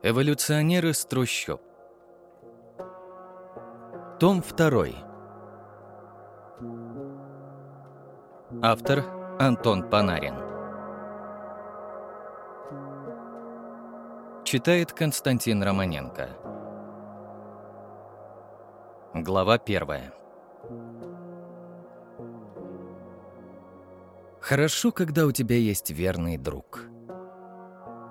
Эволюционеры с трущоб. Том 2. Автор Антон Панарин. Читает Константин Романенко. Глава 1. Хорошо, когда у тебя есть верный друг.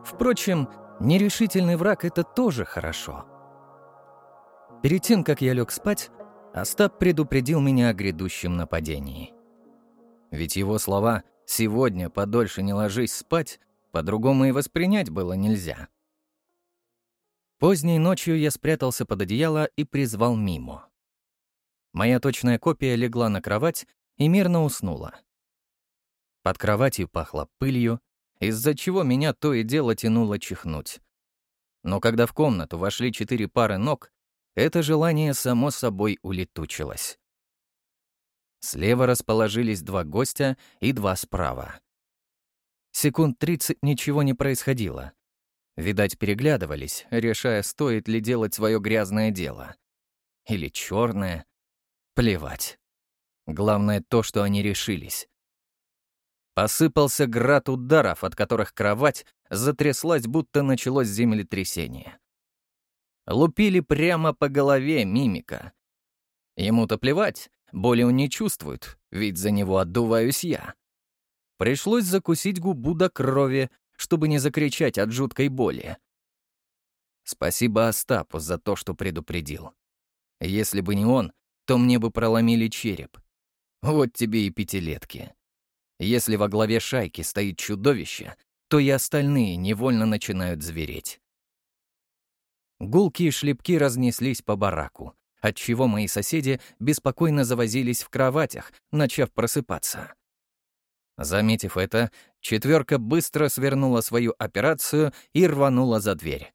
Впрочем, нерешительный враг — это тоже хорошо. Перед тем, как я лег спать, Остап предупредил меня о грядущем нападении. Ведь его слова «сегодня подольше не ложись спать» по-другому и воспринять было нельзя. Поздней ночью я спрятался под одеяло и призвал Мимо. Моя точная копия легла на кровать и мирно уснула. Под кроватью пахло пылью, из-за чего меня то и дело тянуло чихнуть. Но когда в комнату вошли четыре пары ног, это желание само собой улетучилось. Слева расположились два гостя и два справа. Секунд тридцать ничего не происходило. Видать, переглядывались, решая, стоит ли делать свое грязное дело. Или черное. Плевать. Главное то, что они решились. Посыпался град ударов, от которых кровать затряслась, будто началось землетрясение. Лупили прямо по голове мимика. Ему-то плевать, боли он не чувствует, ведь за него отдуваюсь я. Пришлось закусить губу до крови, чтобы не закричать от жуткой боли. Спасибо Остапу за то, что предупредил. Если бы не он, то мне бы проломили череп. Вот тебе и пятилетки. Если во главе шайки стоит чудовище, то и остальные невольно начинают звереть. Гулки и шлепки разнеслись по бараку, отчего мои соседи беспокойно завозились в кроватях, начав просыпаться. Заметив это, четверка быстро свернула свою операцию и рванула за дверь.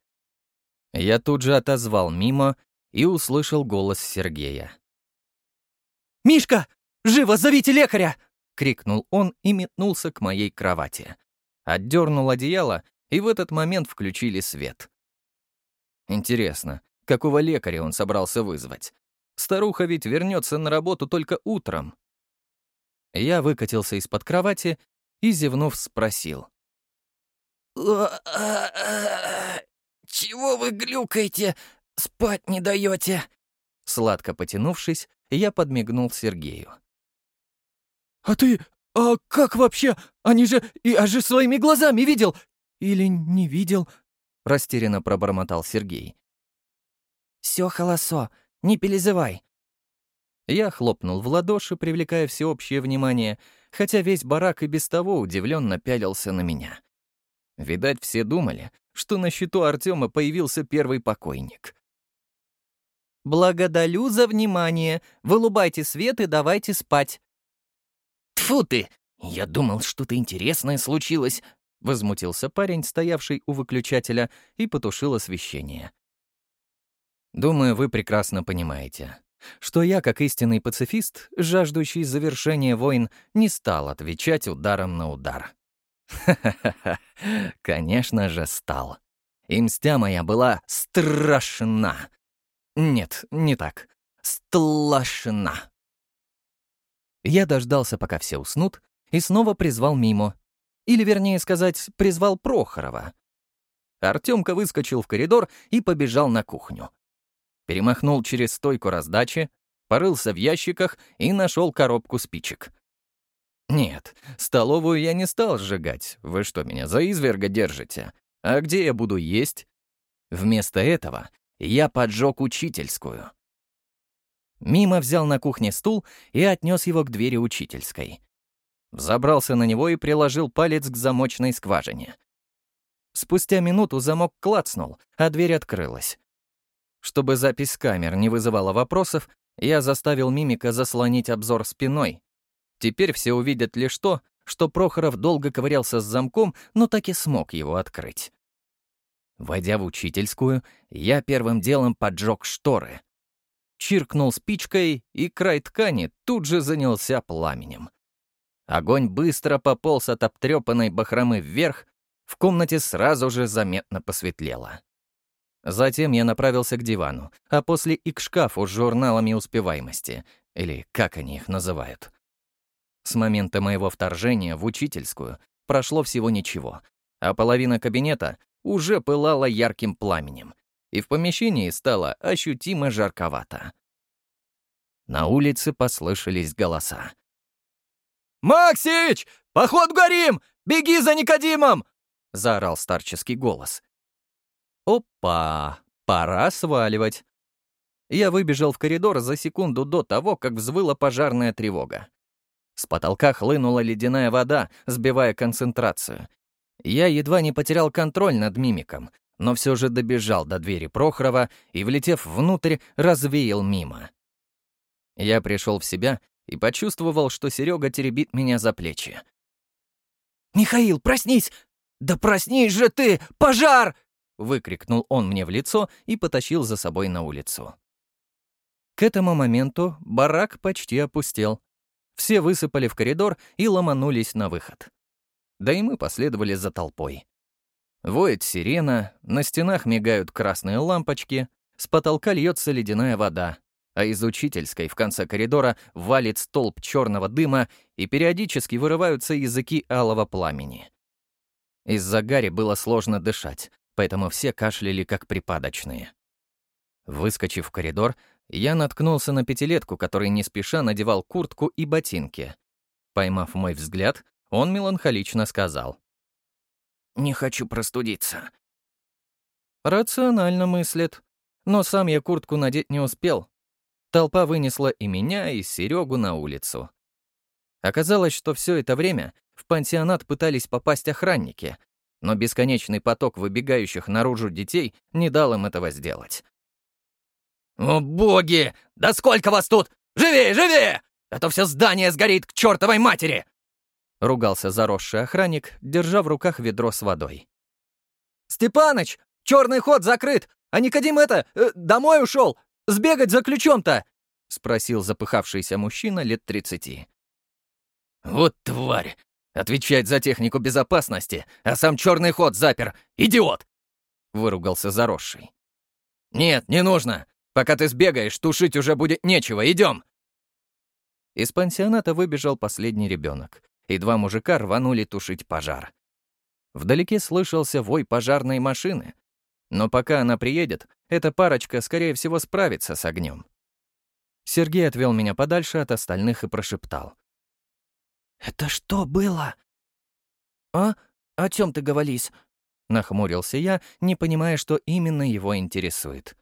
Я тут же отозвал мимо и услышал голос Сергея. «Мишка, живо зовите лекаря!» — крикнул он и метнулся к моей кровати. Отдернул одеяло, и в этот момент включили свет. Интересно, какого лекаря он собрался вызвать? Старуха ведь вернется на работу только утром. Я выкатился из-под кровати и, зевнув, спросил. «Чего вы глюкаете? Спать не даете?» Сладко потянувшись, я подмигнул Сергею. «А ты... А как вообще? Они же... Я же своими глазами видел! Или не видел?» — растерянно пробормотал Сергей. «Все холосо, не перезывай». Я хлопнул в ладоши, привлекая всеобщее внимание, хотя весь барак и без того удивленно пялился на меня. Видать, все думали, что на счету Артема появился первый покойник. «Благодарю за внимание. Вылубайте свет и давайте спать», Тфу ты! Я думал, что-то интересное случилось!» — возмутился парень, стоявший у выключателя, и потушил освещение. «Думаю, вы прекрасно понимаете, что я, как истинный пацифист, жаждущий завершения войн, не стал отвечать ударом на удар. Ха-ха-ха, конечно же, стал. И мстя моя была страшна. Нет, не так. Стлашна. Я дождался, пока все уснут, и снова призвал Мимо. Или, вернее сказать, призвал Прохорова. Артемка выскочил в коридор и побежал на кухню. Перемахнул через стойку раздачи, порылся в ящиках и нашел коробку спичек. Нет, столовую я не стал сжигать. Вы что, меня за изверга держите? А где я буду есть? Вместо этого я поджег учительскую. Мимо взял на кухне стул и отнес его к двери учительской. Взобрался на него и приложил палец к замочной скважине. Спустя минуту замок клацнул, а дверь открылась. Чтобы запись камер не вызывала вопросов, я заставил мимика заслонить обзор спиной. Теперь все увидят лишь то, что Прохоров долго ковырялся с замком, но так и смог его открыть. Войдя в учительскую, я первым делом поджег шторы — чиркнул спичкой, и край ткани тут же занялся пламенем. Огонь быстро пополз от обтрепанной бахромы вверх, в комнате сразу же заметно посветлело. Затем я направился к дивану, а после и к шкафу с журналами успеваемости, или как они их называют. С момента моего вторжения в учительскую прошло всего ничего, а половина кабинета уже пылала ярким пламенем, и в помещении стало ощутимо жарковато. На улице послышались голоса. «Максич! Поход горим! Беги за Никодимом!» — заорал старческий голос. «Опа! Пора сваливать!» Я выбежал в коридор за секунду до того, как взвыла пожарная тревога. С потолка хлынула ледяная вода, сбивая концентрацию. Я едва не потерял контроль над мимиком, но все же добежал до двери Прохорова и, влетев внутрь, развеял мимо. Я пришел в себя и почувствовал, что Серега теребит меня за плечи. «Михаил, проснись! Да проснись же ты! Пожар!» выкрикнул он мне в лицо и потащил за собой на улицу. К этому моменту барак почти опустел. Все высыпали в коридор и ломанулись на выход. Да и мы последовали за толпой. Воет сирена, на стенах мигают красные лампочки, с потолка льется ледяная вода, а из учительской в конце коридора валит столб черного дыма и периодически вырываются языки алого пламени. Из-за гари было сложно дышать, поэтому все кашляли как припадочные. Выскочив в коридор, я наткнулся на пятилетку, который не спеша надевал куртку и ботинки. Поймав мой взгляд, он меланхолично сказал. «Не хочу простудиться». Рационально мыслит. Но сам я куртку надеть не успел. Толпа вынесла и меня, и Серегу на улицу. Оказалось, что все это время в пансионат пытались попасть охранники, но бесконечный поток выбегающих наружу детей не дал им этого сделать. «О, боги! Да сколько вас тут! Живее, живее! А то все здание сгорит к чертовой матери!» Ругался заросший охранник, держа в руках ведро с водой. «Степаныч, черный ход закрыт, а Никодим это, э, домой ушел! Сбегать за ключом-то!» — спросил запыхавшийся мужчина лет тридцати. «Вот тварь! Отвечать за технику безопасности, а сам черный ход запер! Идиот!» — выругался заросший. «Нет, не нужно! Пока ты сбегаешь, тушить уже будет нечего. Идем!» Из пансионата выбежал последний ребенок, и два мужика рванули тушить пожар. Вдалеке слышался вой пожарной машины, но пока она приедет, эта парочка, скорее всего, справится с огнем. Сергей отвел меня подальше от остальных и прошептал. «Это что было?» «А? О чем ты говоришь?» Нахмурился я, не понимая, что именно его интересует.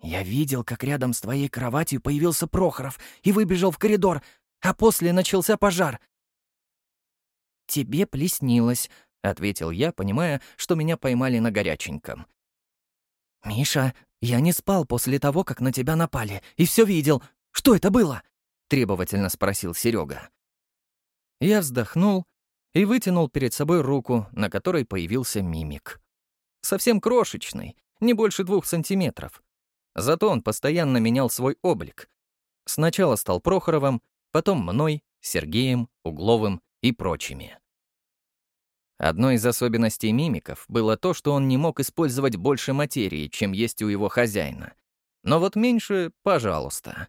«Я видел, как рядом с твоей кроватью появился Прохоров и выбежал в коридор, а после начался пожар». «Тебе плеснилось», — ответил я, понимая, что меня поймали на горяченьком. «Миша, я не спал после того, как на тебя напали, и все видел. Что это было?» — требовательно спросил Серега. Я вздохнул и вытянул перед собой руку, на которой появился мимик. Совсем крошечный, не больше двух сантиметров. Зато он постоянно менял свой облик. Сначала стал Прохоровым, потом мной, Сергеем, Угловым и прочими. Одной из особенностей мимиков было то, что он не мог использовать больше материи, чем есть у его хозяина. Но вот меньше — пожалуйста.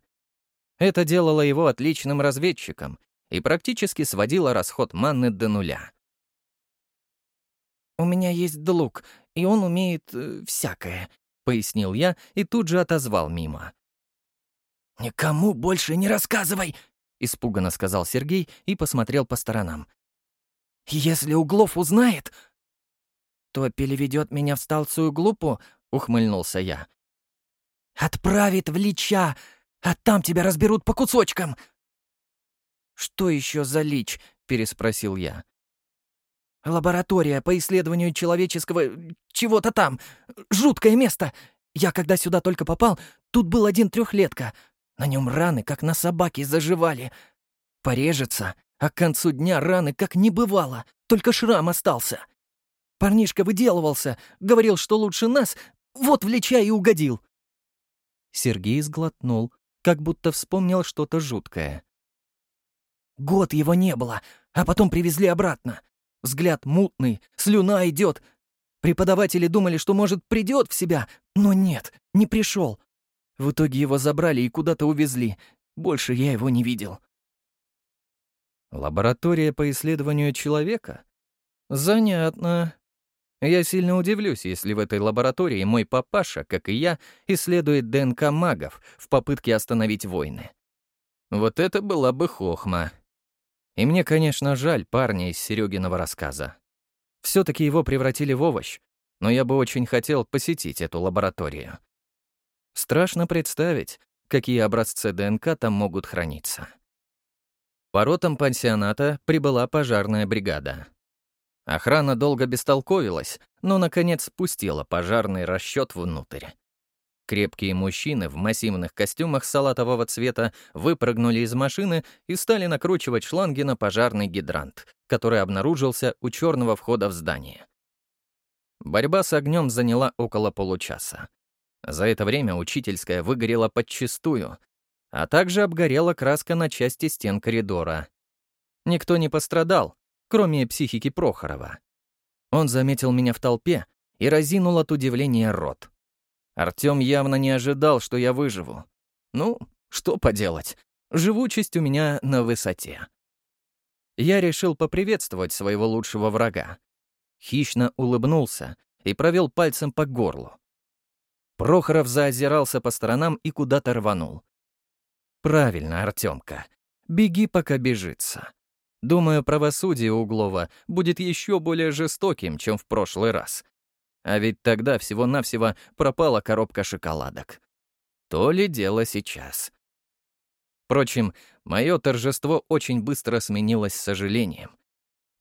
Это делало его отличным разведчиком и практически сводило расход манны до нуля. «У меня есть друг, и он умеет э, всякое», пояснил я и тут же отозвал мимо. «Никому больше не рассказывай!» — испуганно сказал Сергей и посмотрел по сторонам. «Если Углов узнает...» «То переведет меня в столцую глупу?» — ухмыльнулся я. «Отправит в Лича, а там тебя разберут по кусочкам!» «Что еще за Лич?» — переспросил я. Лаборатория по исследованию человеческого... чего-то там. Жуткое место. Я, когда сюда только попал, тут был один трехлетка. На нем раны, как на собаке, заживали. Порежется, а к концу дня раны как не бывало, только шрам остался. Парнишка выделывался, говорил, что лучше нас, вот влеча и угодил. Сергей сглотнул, как будто вспомнил что-то жуткое. Год его не было, а потом привезли обратно. Взгляд мутный, слюна идет. Преподаватели думали, что, может, придет в себя, но нет, не пришел. В итоге его забрали и куда-то увезли. Больше я его не видел. Лаборатория по исследованию человека? Занятно. Я сильно удивлюсь, если в этой лаборатории мой папаша, как и я, исследует ДНК магов в попытке остановить войны. Вот это была бы хохма. И мне, конечно, жаль парня из Серегиного рассказа. все таки его превратили в овощ, но я бы очень хотел посетить эту лабораторию. Страшно представить, какие образцы ДНК там могут храниться. Воротам пансионата прибыла пожарная бригада. Охрана долго бестолковилась, но, наконец, спустила пожарный расчет внутрь. Крепкие мужчины в массивных костюмах салатового цвета выпрыгнули из машины и стали накручивать шланги на пожарный гидрант, который обнаружился у черного входа в здание. Борьба с огнем заняла около получаса. За это время учительская выгорела подчистую, а также обгорела краска на части стен коридора. Никто не пострадал, кроме психики Прохорова. Он заметил меня в толпе и разинул от удивления рот. Артём явно не ожидал, что я выживу. Ну, что поделать, живучесть у меня на высоте. Я решил поприветствовать своего лучшего врага. Хищно улыбнулся и провел пальцем по горлу. Прохоров заозирался по сторонам и куда-то рванул. «Правильно, Артемка. Беги, пока бежится. Думаю, правосудие Углова будет еще более жестоким, чем в прошлый раз. А ведь тогда всего-навсего пропала коробка шоколадок. То ли дело сейчас. Впрочем, мое торжество очень быстро сменилось сожалением.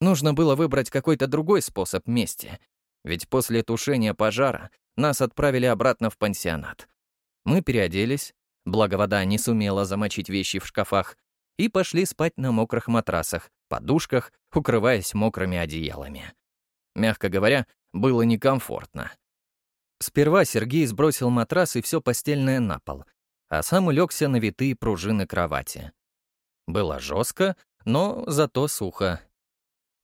Нужно было выбрать какой-то другой способ мести, ведь после тушения пожара нас отправили обратно в пансионат. Мы переоделись, благо вода не сумела замочить вещи в шкафах, и пошли спать на мокрых матрасах, подушках, укрываясь мокрыми одеялами. Мягко говоря, было некомфортно. Сперва Сергей сбросил матрас и все постельное на пол, а сам улегся на витые пружины кровати. Было жестко, но зато сухо.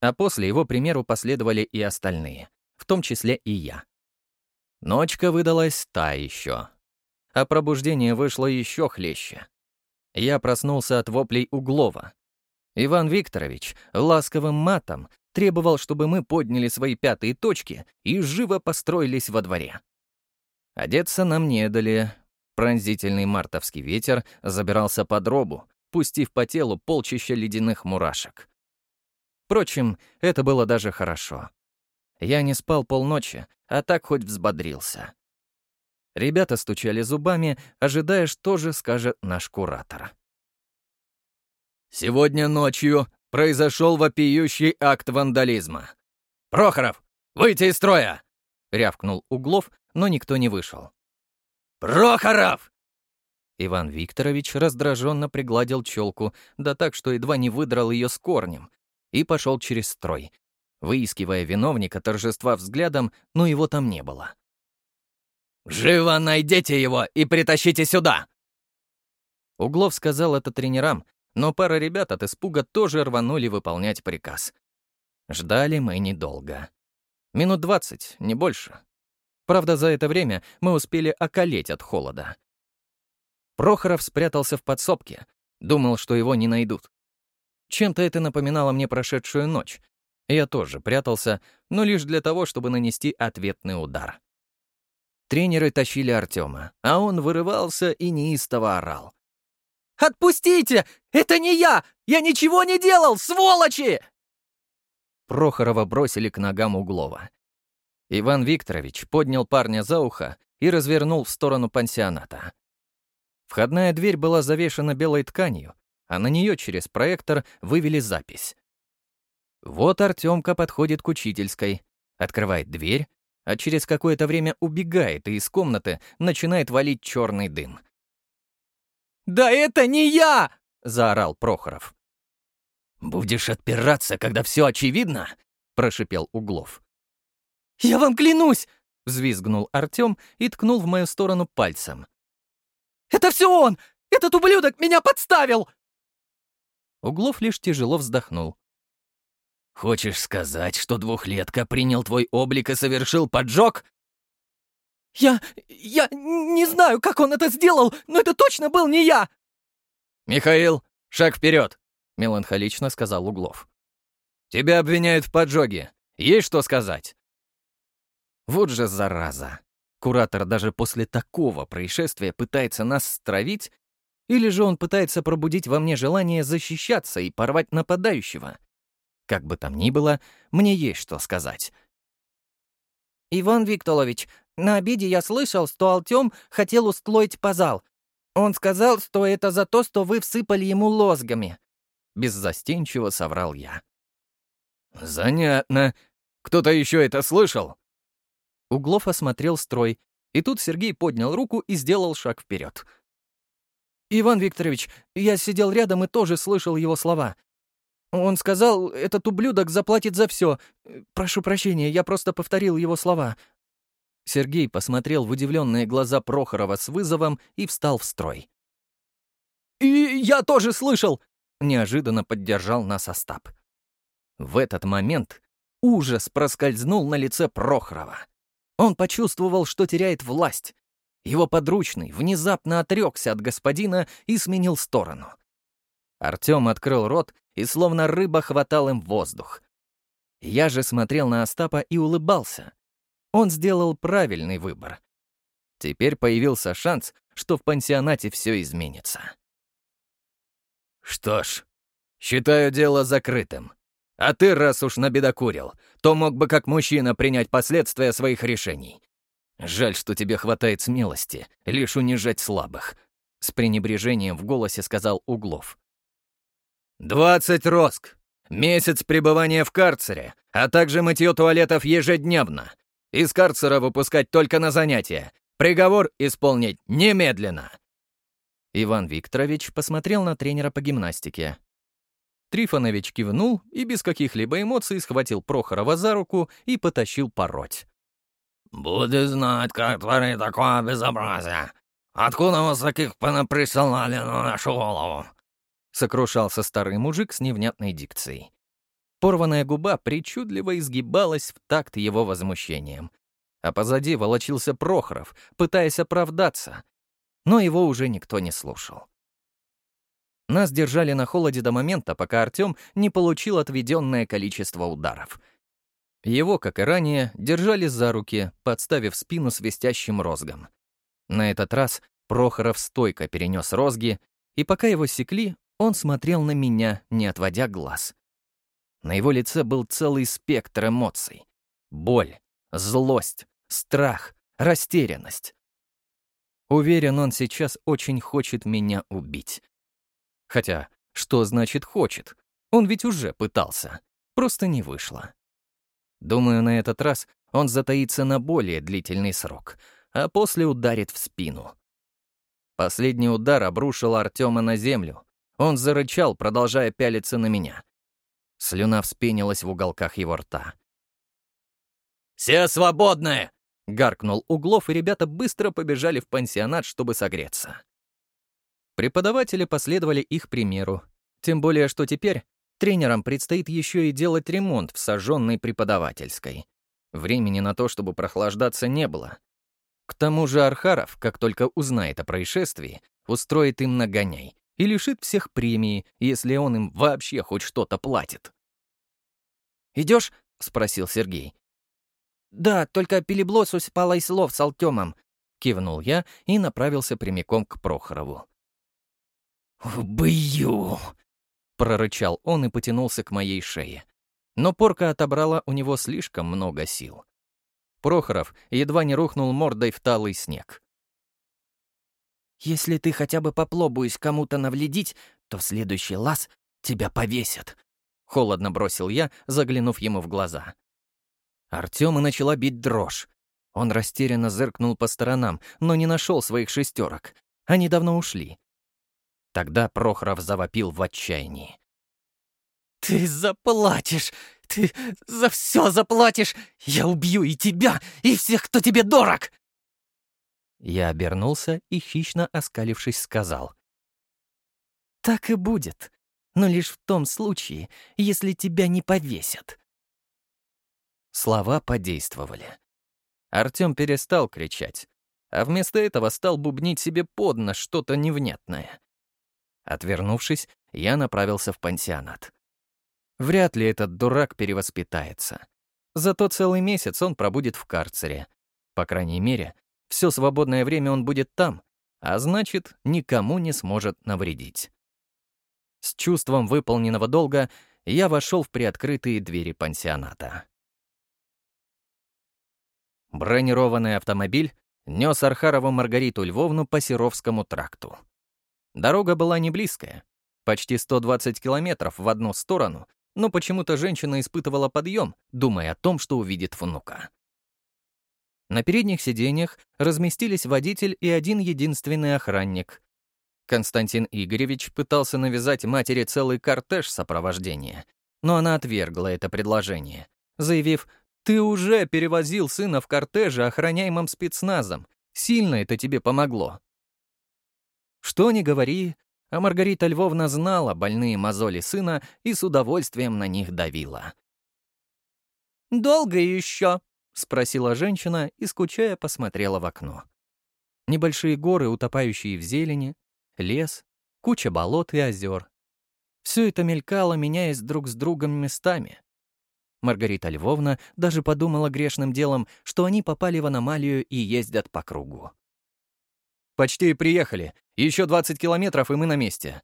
А после его примеру последовали и остальные, в том числе и я. Ночка выдалась та еще. А пробуждение вышло еще хлеще. Я проснулся от воплей Углова. Иван Викторович ласковым матом требовал, чтобы мы подняли свои пятые точки и живо построились во дворе. Одеться нам не дали. Пронзительный мартовский ветер забирался под робу, пустив по телу полчища ледяных мурашек. Впрочем, это было даже хорошо. Я не спал полночи, а так хоть взбодрился. Ребята стучали зубами, ожидая, что же скажет наш куратор. «Сегодня ночью произошел вопиющий акт вандализма. Прохоров, выйти из строя!» — рявкнул Углов, но никто не вышел. «Прохоров!» Иван Викторович раздраженно пригладил челку, да так, что едва не выдрал ее с корнем, и пошел через строй, выискивая виновника торжества взглядом, но его там не было. «Живо найдите его и притащите сюда!» Углов сказал это тренерам, но пара ребят от испуга тоже рванули выполнять приказ. Ждали мы недолго. Минут двадцать, не больше. Правда, за это время мы успели околеть от холода. Прохоров спрятался в подсобке, думал, что его не найдут. Чем-то это напоминало мне прошедшую ночь. Я тоже прятался, но лишь для того, чтобы нанести ответный удар. Тренеры тащили Артема, а он вырывался и неистово орал. «Отпустите! Это не я! Я ничего не делал, сволочи!» Прохорова бросили к ногам Углова. Иван Викторович поднял парня за ухо и развернул в сторону пансионата. Входная дверь была завешена белой тканью, а на нее через проектор вывели запись. Вот Артемка подходит к учительской, открывает дверь, а через какое-то время убегает и из комнаты начинает валить черный дым. «Да это не я!» — заорал Прохоров. «Будешь отпираться, когда все очевидно?» — прошипел Углов. «Я вам клянусь!» — взвизгнул Артем и ткнул в мою сторону пальцем. «Это все он! Этот ублюдок меня подставил!» Углов лишь тяжело вздохнул. Хочешь сказать, что двухлетка принял твой облик и совершил поджог? Я... я не знаю, как он это сделал, но это точно был не я!» «Михаил, шаг вперед!» — меланхолично сказал Углов. «Тебя обвиняют в поджоге. Есть что сказать?» Вот же зараза. Куратор даже после такого происшествия пытается нас стравить, или же он пытается пробудить во мне желание защищаться и порвать нападающего. Как бы там ни было, мне есть что сказать. «Иван Викторович, на обеде я слышал, что Артем хотел устроить позал. Он сказал, что это за то, что вы всыпали ему лозгами». Беззастенчиво соврал я. «Занятно. Кто-то еще это слышал?» Углов осмотрел строй, и тут Сергей поднял руку и сделал шаг вперед. «Иван Викторович, я сидел рядом и тоже слышал его слова. Он сказал, этот ублюдок заплатит за все. Прошу прощения, я просто повторил его слова. Сергей посмотрел в удивленные глаза Прохорова с вызовом и встал в строй. «И я тоже слышал!» — неожиданно поддержал нас Остап. В этот момент ужас проскользнул на лице Прохорова. Он почувствовал, что теряет власть. Его подручный внезапно отрекся от господина и сменил сторону. Артем открыл рот и словно рыба хватал им воздух. Я же смотрел на Остапа и улыбался. Он сделал правильный выбор. Теперь появился шанс, что в пансионате все изменится. «Что ж, считаю дело закрытым. А ты, раз уж набедокурил, то мог бы как мужчина принять последствия своих решений. Жаль, что тебе хватает смелости лишь унижать слабых», — с пренебрежением в голосе сказал Углов. «Двадцать роск, месяц пребывания в карцере, а также мытье туалетов ежедневно, из карцера выпускать только на занятия. Приговор исполнить немедленно!» Иван Викторович посмотрел на тренера по гимнастике. Трифонович кивнул и без каких-либо эмоций схватил Прохорова за руку и потащил пороть. «Буду знать, как творить такое безобразие. Откуда вас таких понаприсылали на нашу голову?» Сокрушался старый мужик с невнятной дикцией. Порванная губа причудливо изгибалась в такт его возмущением. А позади волочился Прохоров, пытаясь оправдаться. Но его уже никто не слушал. Нас держали на холоде до момента, пока Артем не получил отведенное количество ударов. Его, как и ранее, держали за руки, подставив спину свистящим розгом. На этот раз Прохоров стойко перенес розги, и пока его секли, он смотрел на меня, не отводя глаз. На его лице был целый спектр эмоций. Боль, злость, страх, растерянность. Уверен, он сейчас очень хочет меня убить. Хотя, что значит «хочет»? Он ведь уже пытался. Просто не вышло. Думаю, на этот раз он затаится на более длительный срок, а после ударит в спину. Последний удар обрушил Артема на землю. Он зарычал, продолжая пялиться на меня. Слюна вспенилась в уголках его рта. «Все свободны!» — гаркнул Углов, и ребята быстро побежали в пансионат, чтобы согреться. Преподаватели последовали их примеру. Тем более, что теперь тренерам предстоит еще и делать ремонт в сожженной преподавательской. Времени на то, чтобы прохлаждаться, не было. К тому же Архаров, как только узнает о происшествии, устроит им нагоняй и лишит всех премии, если он им вообще хоть что-то платит. Идешь? спросил Сергей. «Да, только Пелеблосу спала из слов с Алтемом», — кивнул я и направился прямиком к Прохорову. «Убью!» — прорычал он и потянулся к моей шее. Но порка отобрала у него слишком много сил. Прохоров едва не рухнул мордой в талый снег. «Если ты хотя бы попробуешь кому-то навредить, то в следующий раз тебя повесят», — холодно бросил я, заглянув ему в глаза. Артема начала бить дрожь. Он растерянно зыркнул по сторонам, но не нашел своих шестерок. Они давно ушли. Тогда Прохоров завопил в отчаянии. «Ты заплатишь! Ты за все заплатишь! Я убью и тебя, и всех, кто тебе дорог!» Я обернулся и, хищно оскалившись, сказал. «Так и будет. но лишь в том случае, если тебя не повесят». Слова подействовали. Артём перестал кричать, а вместо этого стал бубнить себе под нос что-то невнятное. Отвернувшись, я направился в пансионат. Вряд ли этот дурак перевоспитается. Зато целый месяц он пробудет в карцере. По крайней мере, все свободное время он будет там, а значит, никому не сможет навредить. С чувством выполненного долга я вошел в приоткрытые двери пансионата. Бронированный автомобиль нес Архарову Маргариту Львовну по Серовскому тракту. Дорога была не близкая, почти 120 километров в одну сторону, но почему-то женщина испытывала подъем, думая о том, что увидит внука. На передних сиденьях разместились водитель и один единственный охранник. Константин Игоревич пытался навязать матери целый кортеж сопровождения, но она отвергла это предложение, заявив, «Ты уже перевозил сына в кортеже, охраняемом спецназом. Сильно это тебе помогло». Что ни говори, а Маргарита Львовна знала больные мозоли сына и с удовольствием на них давила. «Долго еще?» — спросила женщина и, скучая, посмотрела в окно. Небольшие горы, утопающие в зелени, лес, куча болот и озер. Все это мелькало, меняясь друг с другом местами. Маргарита Львовна даже подумала грешным делом, что они попали в аномалию и ездят по кругу. «Почти приехали. Еще 20 километров, и мы на месте».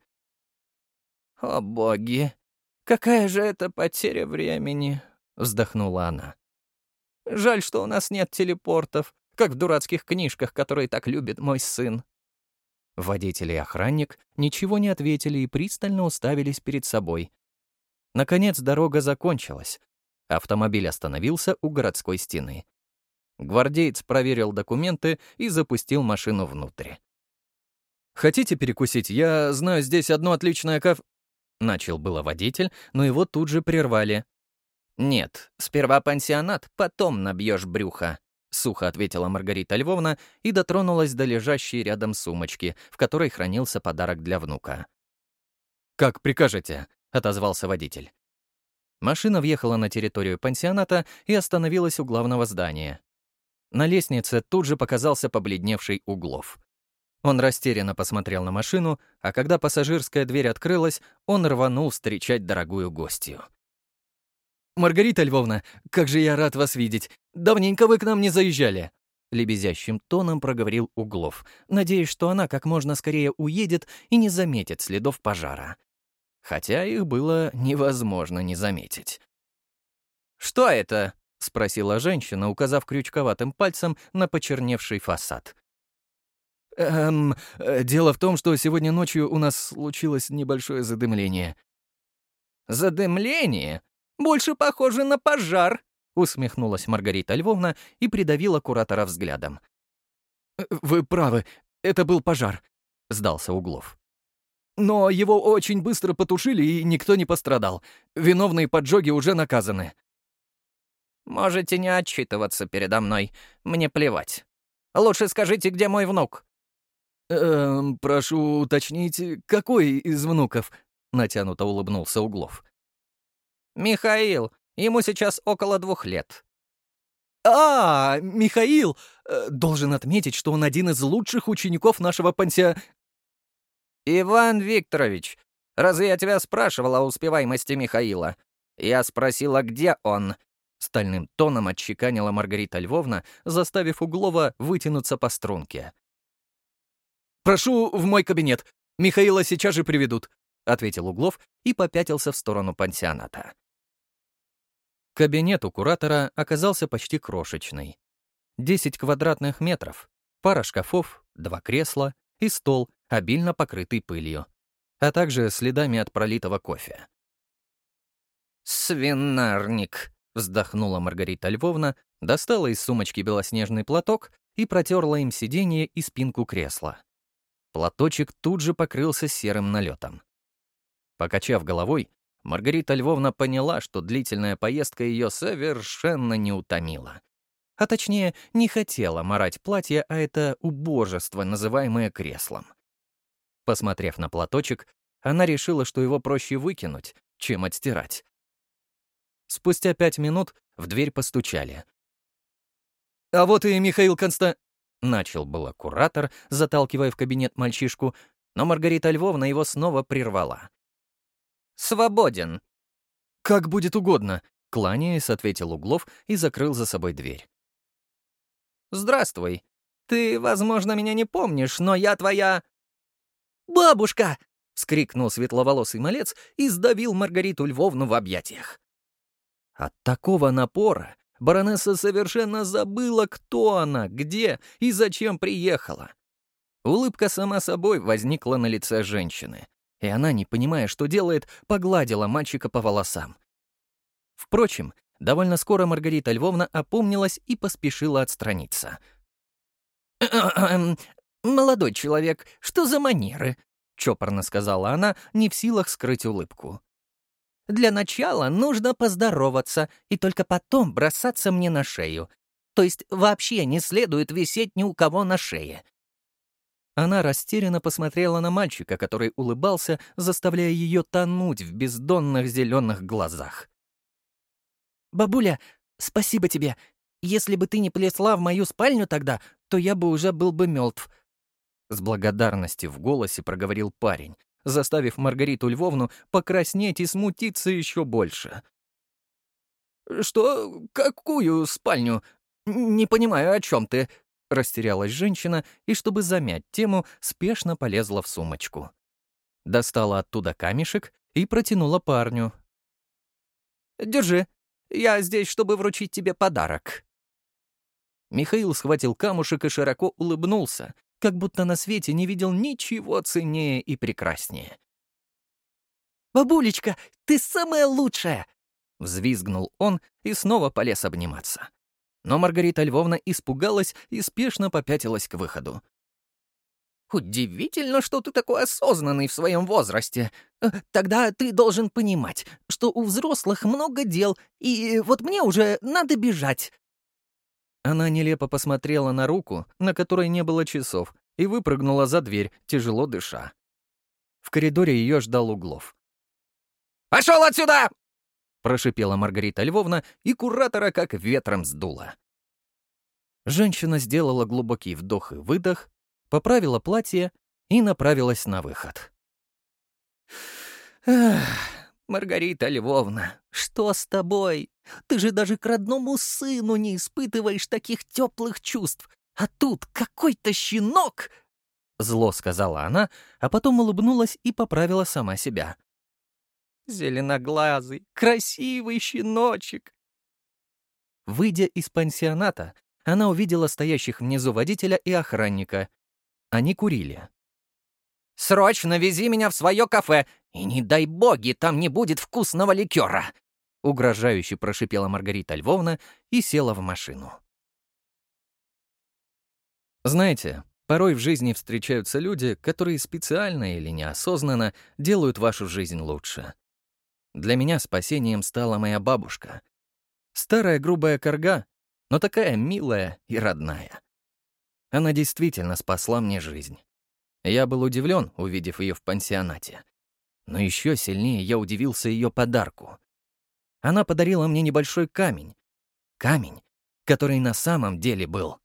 «О боги, какая же это потеря времени», — вздохнула она. «Жаль, что у нас нет телепортов, как в дурацких книжках, которые так любит мой сын». Водитель и охранник ничего не ответили и пристально уставились перед собой. Наконец дорога закончилась. Автомобиль остановился у городской стены. Гвардеец проверил документы и запустил машину внутрь. «Хотите перекусить? Я знаю здесь одно отличное кафе...» Начал было водитель, но его тут же прервали. «Нет, сперва пансионат, потом набьешь брюхо», — сухо ответила Маргарита Львовна и дотронулась до лежащей рядом сумочки, в которой хранился подарок для внука. «Как прикажете», — отозвался водитель. Машина въехала на территорию пансионата и остановилась у главного здания. На лестнице тут же показался побледневший Углов. Он растерянно посмотрел на машину, а когда пассажирская дверь открылась, он рванул встречать дорогую гостью. «Маргарита Львовна, как же я рад вас видеть! Давненько вы к нам не заезжали!» Лебезящим тоном проговорил Углов, надеясь, что она как можно скорее уедет и не заметит следов пожара. Хотя их было невозможно не заметить. «Что это?» — спросила женщина, указав крючковатым пальцем на почерневший фасад. «Эм, э, дело в том, что сегодня ночью у нас случилось небольшое задымление». «Задымление? Больше похоже на пожар», — усмехнулась Маргарита Львовна и придавила куратора взглядом. «Э, «Вы правы, это был пожар», — сдался Углов. «Но его очень быстро потушили, и никто не пострадал. Виновные поджоги уже наказаны». Можете не отчитываться передо мной. Мне плевать. Лучше скажите, где мой внук?» «Эм, прошу уточнить, какой из внуков?» — натянуто улыбнулся Углов. «Михаил. Ему сейчас около двух лет». «А, Михаил! Э, должен отметить, что он один из лучших учеников нашего пансио...» «Иван Викторович, разве я тебя спрашивал о успеваемости Михаила? Я спросила, где он, — стальным тоном отчеканила Маргарита Львовна, заставив Углова вытянуться по струнке. «Прошу в мой кабинет. Михаила сейчас же приведут», — ответил Углов и попятился в сторону пансионата. Кабинет у куратора оказался почти крошечный. Десять квадратных метров, пара шкафов, два кресла и стол, обильно покрытый пылью, а также следами от пролитого кофе. «Свинарник», Вздохнула Маргарита Львовна, достала из сумочки белоснежный платок и протерла им сиденье и спинку кресла. Платочек тут же покрылся серым налетом. Покачав головой, Маргарита Львовна поняла, что длительная поездка ее совершенно не утомила. А точнее, не хотела морать платье, а это убожество, называемое креслом. Посмотрев на платочек, она решила, что его проще выкинуть, чем отстирать. Спустя пять минут в дверь постучали. «А вот и Михаил Конста...» Начал было куратор, заталкивая в кабинет мальчишку, но Маргарита Львовна его снова прервала. «Свободен!» «Как будет угодно», — кланяясь, ответил Углов и закрыл за собой дверь. «Здравствуй. Ты, возможно, меня не помнишь, но я твоя...» «Бабушка!» — вскрикнул светловолосый малец и сдавил Маргариту Львовну в объятиях. От такого напора баронесса совершенно забыла, кто она, где и зачем приехала. Улыбка сама собой возникла на лице женщины, и она, не понимая, что делает, погладила мальчика по волосам. Впрочем, довольно скоро Маргарита Львовна опомнилась и поспешила отстраниться. «Молодой человек, что за манеры?» — чопорно сказала она, не в силах скрыть улыбку. «Для начала нужно поздороваться и только потом бросаться мне на шею. То есть вообще не следует висеть ни у кого на шее». Она растерянно посмотрела на мальчика, который улыбался, заставляя ее тонуть в бездонных зеленых глазах. «Бабуля, спасибо тебе. Если бы ты не плесла в мою спальню тогда, то я бы уже был бы мертв. С благодарностью в голосе проговорил парень, заставив Маргариту Львовну покраснеть и смутиться еще больше. «Что? Какую спальню? Не понимаю, о чем ты?» Растерялась женщина и, чтобы замять тему, спешно полезла в сумочку. Достала оттуда камешек и протянула парню. «Держи. Я здесь, чтобы вручить тебе подарок». Михаил схватил камушек и широко улыбнулся, как будто на свете не видел ничего ценнее и прекраснее. «Бабулечка, ты самая лучшая!» Взвизгнул он и снова полез обниматься. Но Маргарита Львовна испугалась и спешно попятилась к выходу. «Удивительно, что ты такой осознанный в своем возрасте. Э, тогда ты должен понимать, что у взрослых много дел, и вот мне уже надо бежать. Она нелепо посмотрела на руку, на которой не было часов, и выпрыгнула за дверь, тяжело дыша. В коридоре ее ждал Углов. «Пошел отсюда!» — прошипела Маргарита Львовна, и куратора как ветром сдула. Женщина сделала глубокий вдох и выдох, поправила платье и направилась на выход. «Ах, Маргарита Львовна, что с тобой? Ты же даже к родному сыну не испытываешь таких теплых чувств. А тут какой-то щенок!» Зло сказала она, а потом улыбнулась и поправила сама себя. «Зеленоглазый, красивый щеночек!» Выйдя из пансионата, она увидела стоящих внизу водителя и охранника. Они курили. «Срочно вези меня в свое кафе, и не дай боги, там не будет вкусного ликера!» Угрожающе прошипела Маргарита Львовна и села в машину. Знаете, порой в жизни встречаются люди, которые специально или неосознанно делают вашу жизнь лучше. Для меня спасением стала моя бабушка. Старая грубая корга, но такая милая и родная. Она действительно спасла мне жизнь. Я был удивлен, увидев ее в пансионате. Но еще сильнее я удивился ее подарку. Она подарила мне небольшой камень. Камень, который на самом деле был